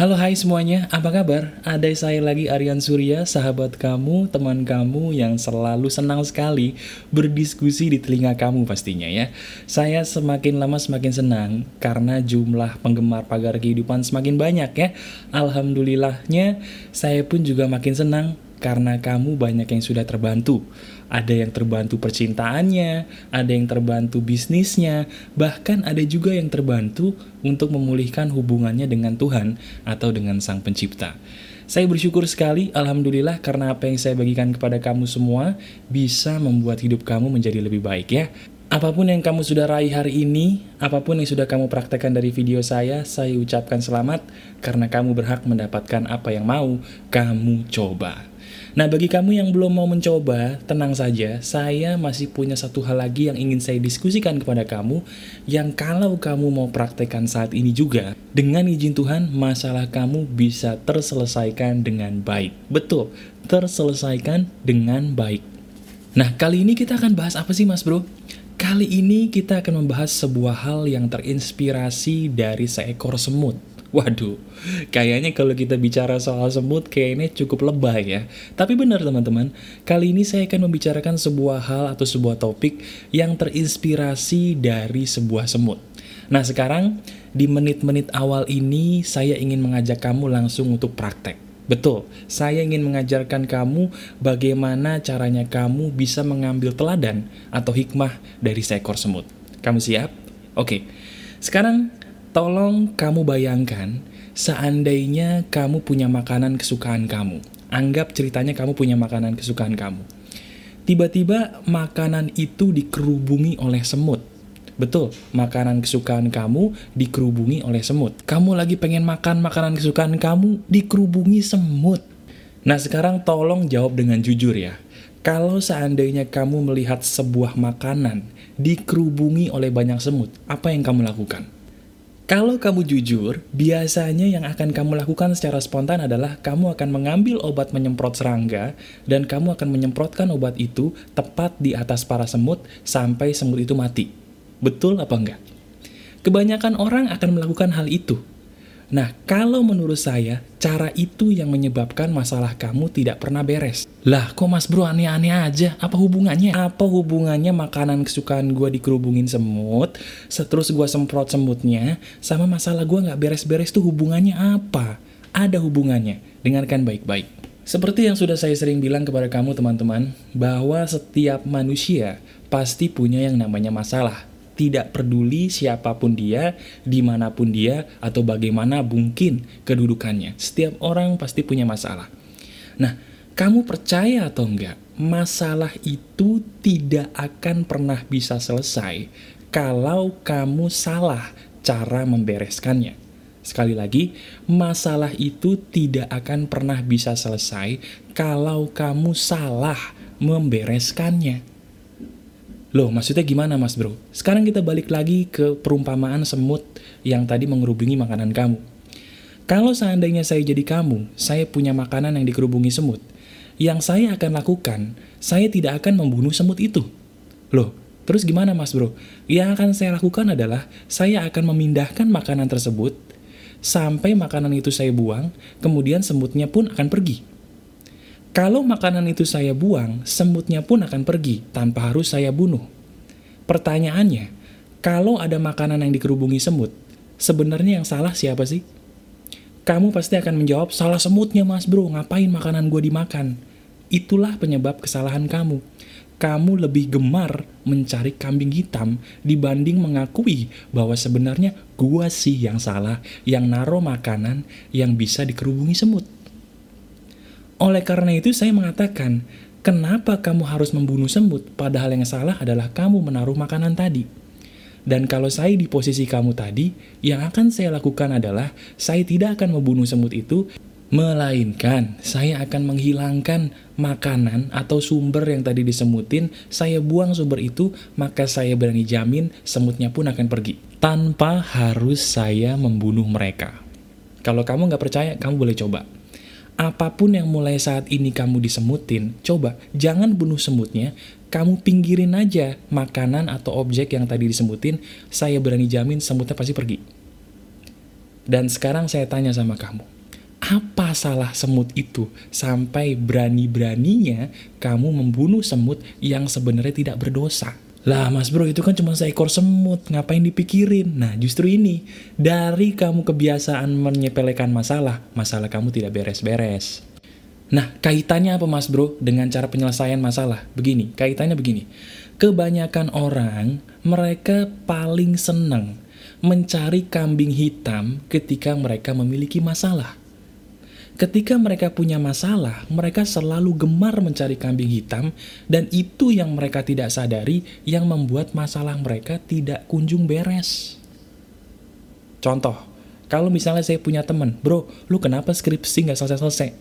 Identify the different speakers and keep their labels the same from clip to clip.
Speaker 1: Halo hai semuanya, apa kabar? Ada saya lagi Aryan Surya, sahabat kamu, teman kamu yang selalu senang sekali berdiskusi di telinga kamu pastinya ya. Saya semakin lama semakin senang karena jumlah penggemar pagar kehidupan semakin banyak ya. Alhamdulillahnya saya pun juga makin senang karena kamu banyak yang sudah terbantu. Ada yang terbantu percintaannya, ada yang terbantu bisnisnya, bahkan ada juga yang terbantu untuk memulihkan hubungannya dengan Tuhan atau dengan Sang Pencipta. Saya bersyukur sekali, Alhamdulillah, karena apa yang saya bagikan kepada kamu semua bisa membuat hidup kamu menjadi lebih baik ya. Apa pun yang kamu sudah raih hari ini, apa pun yang sudah kamu praktekkan dari video saya, saya ucapkan selamat karena kamu berhak mendapatkan apa yang mau kamu coba. Nah, bagi kamu yang belum mau mencoba, tenang saja, saya masih punya satu hal lagi yang ingin saya diskusikan kepada kamu, yang kalau kamu mau praktekkan saat ini juga, dengan izin Tuhan, masalah kamu bisa terselesaikan dengan baik. Betul, terselesaikan dengan baik. Nah, kali ini kita akan bahas apa sih mas bro? Kali ini kita akan membahas sebuah hal yang terinspirasi dari seekor semut. Waduh, kayaknya kalau kita bicara soal semut kayaknya cukup lebay ya. Tapi benar teman-teman, kali ini saya akan membicarakan sebuah hal atau sebuah topik yang terinspirasi dari sebuah semut. Nah sekarang, di menit-menit awal ini saya ingin mengajak kamu langsung untuk praktek. Betul, saya ingin mengajarkan kamu bagaimana caranya kamu bisa mengambil teladan atau hikmah dari seekor semut. Kamu siap? Oke, sekarang Tolong kamu bayangkan, seandainya kamu punya makanan kesukaan kamu. Anggap ceritanya kamu punya makanan kesukaan kamu. Tiba-tiba makanan itu dikerubungi oleh semut. Betul, makanan kesukaan kamu dikerubungi oleh semut. Kamu lagi pengen makan makanan kesukaan kamu, dikerubungi semut. Nah sekarang tolong jawab dengan jujur ya. Kalau seandainya kamu melihat sebuah makanan dikerubungi oleh banyak semut, apa yang kamu lakukan? Kalau kamu jujur, biasanya yang akan kamu lakukan secara spontan adalah kamu akan mengambil obat menyemprot serangga dan kamu akan menyemprotkan obat itu tepat di atas para semut sampai semut itu mati. Betul apa enggak? Kebanyakan orang akan melakukan hal itu Nah, kalau menurut saya, cara itu yang menyebabkan masalah kamu tidak pernah beres. Lah, kok mas bro aneh-aneh aja? Apa hubungannya? Apa hubungannya makanan kesukaan gue dikerubungin semut, terus gue semprot semutnya, sama masalah gue nggak beres-beres tuh hubungannya apa? Ada hubungannya. Dengarkan baik-baik. Seperti yang sudah saya sering bilang kepada kamu teman-teman, bahwa setiap manusia pasti punya yang namanya masalah tidak peduli siapa pun dia, di mana pun dia, atau bagaimana mungkin kedudukannya. Setiap orang pasti punya masalah. Nah, kamu percaya atau enggak, masalah itu tidak akan pernah bisa selesai kalau kamu salah cara membereskannya. Sekali lagi, masalah itu tidak akan pernah bisa selesai kalau kamu salah membereskannya. Loh, maksudnya gimana mas bro? Sekarang kita balik lagi ke perumpamaan semut yang tadi mengerubungi makanan kamu. Kalau seandainya saya jadi kamu, saya punya makanan yang dikerubungi semut. Yang saya akan lakukan, saya tidak akan membunuh semut itu. Loh, terus gimana mas bro? Yang akan saya lakukan adalah, saya akan memindahkan makanan tersebut, sampai makanan itu saya buang, kemudian semutnya pun akan pergi. Kalau makanan itu saya buang, semutnya pun akan pergi tanpa harus saya bunuh. Pertanyaannya, kalau ada makanan yang dikerubungi semut, sebenarnya yang salah siapa sih? Kamu pasti akan menjawab, salah semutnya mas bro, ngapain makanan gue dimakan? Itulah penyebab kesalahan kamu. Kamu lebih gemar mencari kambing hitam dibanding mengakui bahwa sebenarnya gua sih yang salah, yang naruh makanan yang bisa dikerubungi semut. Oleh karena itu saya mengatakan, kenapa kamu harus membunuh semut padahal yang salah adalah kamu menaruh makanan tadi. Dan kalau saya di posisi kamu tadi, yang akan saya lakukan adalah saya tidak akan membunuh semut itu, melainkan saya akan menghilangkan makanan atau sumber yang tadi disemutin, saya buang sumber itu, maka saya berani jamin semutnya pun akan pergi. Tanpa harus saya membunuh mereka. Kalau kamu nggak percaya, kamu boleh coba apa pun yang mulai saat ini kamu disemutin, coba jangan bunuh semutnya, kamu pinggirin aja makanan atau objek yang tadi disemutin, saya berani jamin semutnya pasti pergi. Dan sekarang saya tanya sama kamu, apa salah semut itu sampai berani-beraninya kamu membunuh semut yang sebenarnya tidak berdosa? Lah mas bro itu kan cuma seekor semut, ngapain dipikirin? Nah justru ini, dari kamu kebiasaan menyepelekan masalah, masalah kamu tidak beres-beres. Nah kaitannya apa mas bro dengan cara penyelesaian masalah? Begini, kaitannya begini. Kebanyakan orang, mereka paling senang mencari kambing hitam ketika mereka memiliki masalah. Ketika mereka punya masalah, mereka selalu gemar mencari kambing hitam, dan itu yang mereka tidak sadari yang membuat masalah mereka tidak kunjung beres. Contoh, kalau misalnya saya punya teman, bro, lu kenapa skripsi nggak selesai-selesai?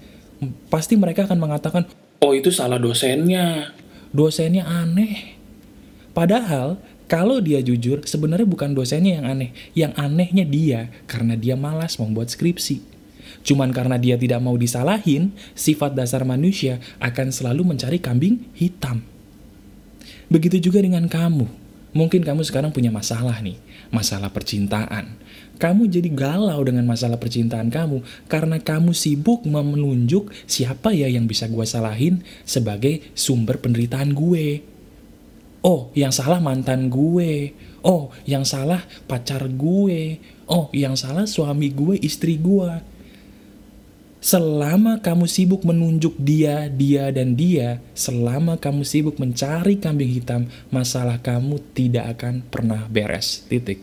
Speaker 1: Pasti mereka akan mengatakan, oh itu salah dosennya, dosennya aneh. Padahal, kalau dia jujur, sebenarnya bukan dosennya yang aneh, yang anehnya dia, karena dia malas membuat skripsi. Cuman karena dia tidak mau disalahin, sifat dasar manusia akan selalu mencari kambing hitam. Begitu juga dengan kamu. Mungkin kamu sekarang punya masalah nih, masalah percintaan. Kamu jadi galau dengan masalah percintaan kamu karena kamu sibuk menunjuk siapa ya yang bisa gue salahin sebagai sumber penderitaan gue. Oh, yang salah mantan gue. Oh, yang salah pacar gue. Oh, yang salah suami gue, istri gue Selama kamu sibuk menunjuk dia, dia, dan dia, selama kamu sibuk mencari kambing hitam, masalah kamu tidak akan pernah beres. Titik.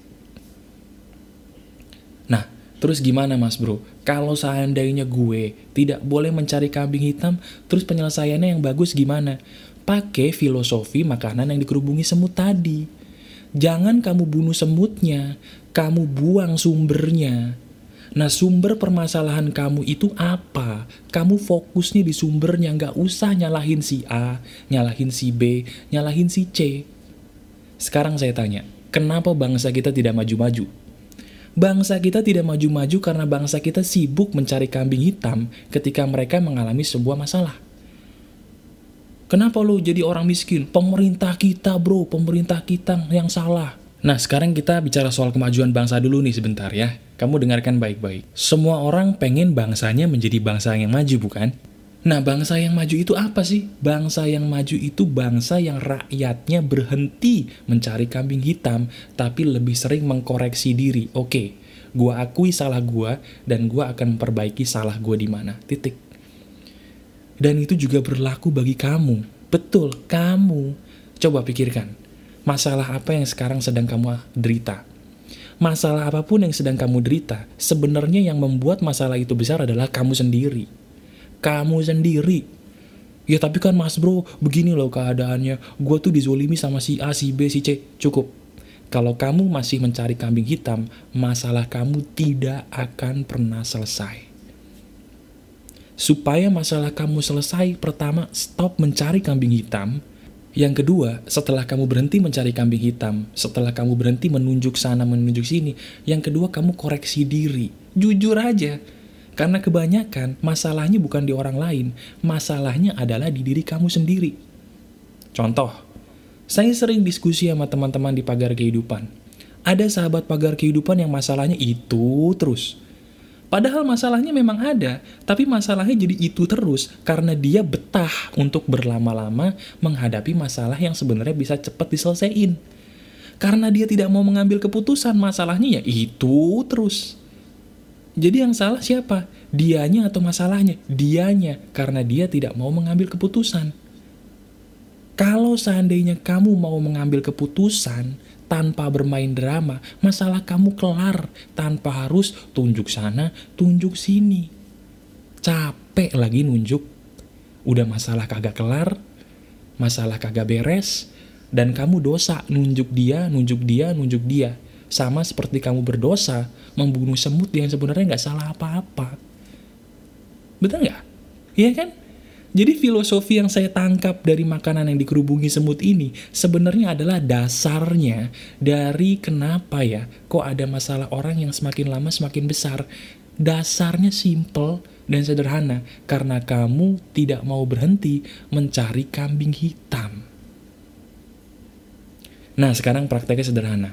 Speaker 1: Nah, terus gimana mas bro? Kalau seandainya gue tidak boleh mencari kambing hitam, terus penyelesaiannya yang bagus gimana? Pakai filosofi makanan yang dikerubungi semut tadi. Jangan kamu bunuh semutnya, kamu buang sumbernya Nah sumber permasalahan kamu itu apa? Kamu fokusnya di sumbernya, nggak usah nyalahin si A, nyalahin si B, nyalahin si C. Sekarang saya tanya, kenapa bangsa kita tidak maju-maju? Bangsa kita tidak maju-maju karena bangsa kita sibuk mencari kambing hitam ketika mereka mengalami sebuah masalah. Kenapa lo jadi orang miskin? Pemerintah kita bro, pemerintah kita yang salah. Nah sekarang kita bicara soal kemajuan bangsa dulu nih sebentar ya. Kamu dengarkan baik-baik. Semua orang pengen bangsanya menjadi bangsa yang maju, bukan? Nah, bangsa yang maju itu apa sih? Bangsa yang maju itu bangsa yang rakyatnya berhenti mencari kambing hitam, tapi lebih sering mengkoreksi diri. Oke, gua akui salah gua, dan gua akan memperbaiki salah gua di mana. Titik. Dan itu juga berlaku bagi kamu. Betul, kamu. Coba pikirkan, masalah apa yang sekarang sedang kamu derita? masalah apa pun yang sedang kamu derita, sebenarnya yang membuat masalah itu besar adalah kamu sendiri. Kamu sendiri. Ya tapi kan mas bro, begini loh keadaannya. Gue tuh dizolimi sama si A, si B, si C. Cukup. Kalau kamu masih mencari kambing hitam, masalah kamu tidak akan pernah selesai. Supaya masalah kamu selesai, pertama stop mencari kambing hitam, yang kedua, setelah kamu berhenti mencari kambing hitam, setelah kamu berhenti menunjuk sana, menunjuk sini, yang kedua kamu koreksi diri. Jujur aja. Karena kebanyakan masalahnya bukan di orang lain, masalahnya adalah di diri kamu sendiri. Contoh, saya sering diskusi sama teman-teman di pagar kehidupan. Ada sahabat pagar kehidupan yang masalahnya itu terus. Padahal masalahnya memang ada, tapi masalahnya jadi itu terus karena dia betah untuk berlama-lama menghadapi masalah yang sebenarnya bisa cepat diselesaikan. Karena dia tidak mau mengambil keputusan, masalahnya ya itu terus. Jadi yang salah siapa? Dianya atau masalahnya? Dianya, karena dia tidak mau mengambil keputusan. Kalau seandainya kamu mau mengambil keputusan, tanpa bermain drama, masalah kamu kelar tanpa harus tunjuk sana, tunjuk sini. Capek lagi nunjuk, udah masalah kagak kelar, masalah kagak beres, dan kamu dosa nunjuk dia, nunjuk dia, nunjuk dia. Sama seperti kamu berdosa membunuh semut yang sebenarnya nggak salah apa-apa. Betul nggak? Iya kan? Jadi filosofi yang saya tangkap dari makanan yang dikerubungi semut ini sebenarnya adalah dasarnya dari kenapa ya kok ada masalah orang yang semakin lama semakin besar. Dasarnya simple dan sederhana karena kamu tidak mau berhenti mencari kambing hitam. Nah sekarang prakteknya sederhana.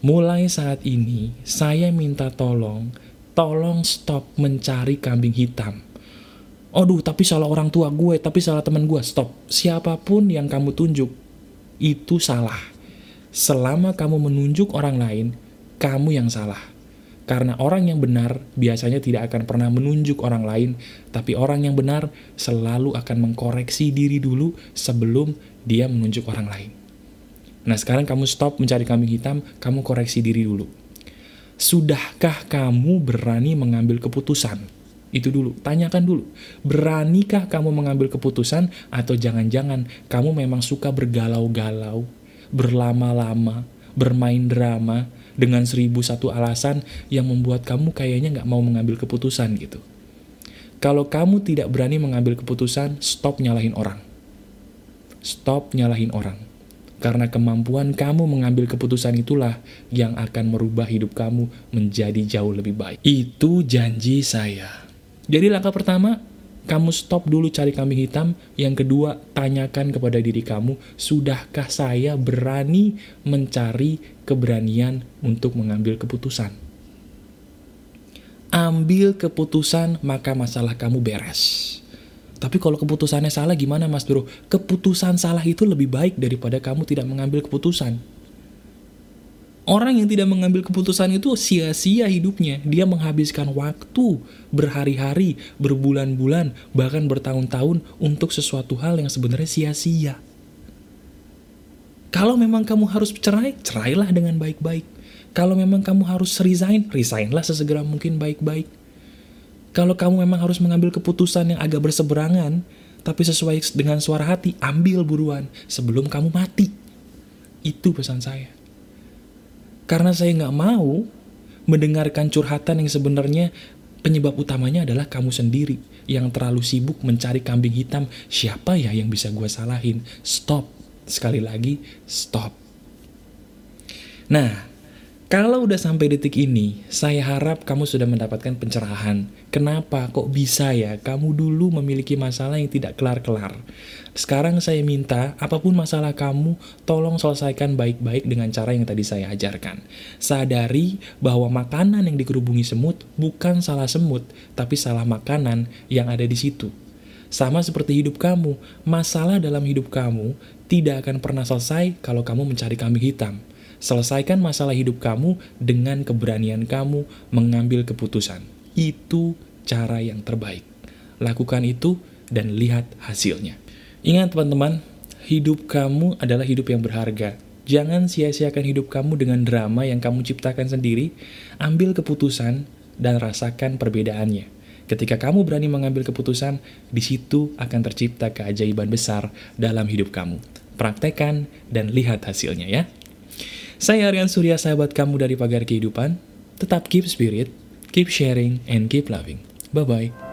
Speaker 1: Mulai saat ini saya minta tolong tolong stop mencari kambing hitam. Aduh, tapi salah orang tua gue, tapi salah teman gue. Stop. Siapa pun yang kamu tunjuk, itu salah. Selama kamu menunjuk orang lain, kamu yang salah. Karena orang yang benar biasanya tidak akan pernah menunjuk orang lain, tapi orang yang benar selalu akan mengkoreksi diri dulu sebelum dia menunjuk orang lain. Nah sekarang kamu stop mencari kambing hitam, kamu koreksi diri dulu. Sudahkah kamu berani mengambil keputusan? Itu dulu, tanyakan dulu. Beranikah kamu mengambil keputusan atau jangan-jangan kamu memang suka bergalau-galau, berlama-lama, bermain drama dengan seribu satu alasan yang membuat kamu kayaknya nggak mau mengambil keputusan gitu. Kalau kamu tidak berani mengambil keputusan, stop nyalahin orang. Stop nyalahin orang karena kemampuan kamu mengambil keputusan itulah yang akan merubah hidup kamu menjadi jauh lebih baik. Itu janji saya. Jadi langkah pertama, kamu stop dulu cari kambing hitam. Yang kedua, tanyakan kepada diri kamu, sudahkah saya berani mencari keberanian untuk mengambil keputusan? Ambil keputusan, maka masalah kamu beres. Tapi kalau keputusannya salah gimana mas bro? Keputusan salah itu lebih baik daripada kamu tidak mengambil keputusan. Orang yang tidak mengambil keputusan itu sia-sia hidupnya. Dia menghabiskan waktu berhari-hari, berbulan-bulan, bahkan bertahun-tahun untuk sesuatu hal yang sebenarnya sia-sia. Kalau memang kamu harus cerai, cerailah dengan baik-baik. Kalau memang kamu harus resign, resignlah sesegera mungkin baik-baik kalau kamu memang harus mengambil keputusan yang agak berseberangan, tapi sesuai dengan suara hati, ambil buruan sebelum kamu mati. Itu pesan saya. Karena saya nggak mau mendengarkan curhatan yang sebenarnya penyebab utamanya adalah kamu sendiri yang terlalu sibuk mencari kambing hitam. Siapa ya yang bisa gue salahin? Stop. Sekali lagi, stop. Nah, kalau udah sampai detik ini, saya harap kamu sudah mendapatkan pencerahan. Kenapa kok bisa ya kamu dulu memiliki masalah yang tidak kelar-kelar? Sekarang saya minta, apa pun masalah kamu, tolong selesaikan baik-baik dengan cara yang tadi saya ajarkan. Sadari bahwa makanan yang dikerubungi semut bukan salah semut, tapi salah makanan yang ada di situ. Sama seperti hidup kamu, masalah dalam hidup kamu tidak akan pernah selesai kalau kamu mencari kambing hitam. Selesaikan masalah hidup kamu dengan keberanian kamu mengambil keputusan. Itu cara yang terbaik. Lakukan itu dan lihat hasilnya. Ingat teman-teman, hidup kamu adalah hidup yang berharga. Jangan sia-siakan hidup kamu dengan drama yang kamu ciptakan sendiri. Ambil keputusan dan rasakan perbedaannya. Ketika kamu berani mengambil keputusan, di situ akan tercipta keajaiban besar dalam hidup kamu. Praktekan dan lihat hasilnya ya. Saya Aryan Surya, sahabat kamu dari Pagar Kehidupan. Tetap keep spirit, keep sharing, and keep loving. Bye-bye.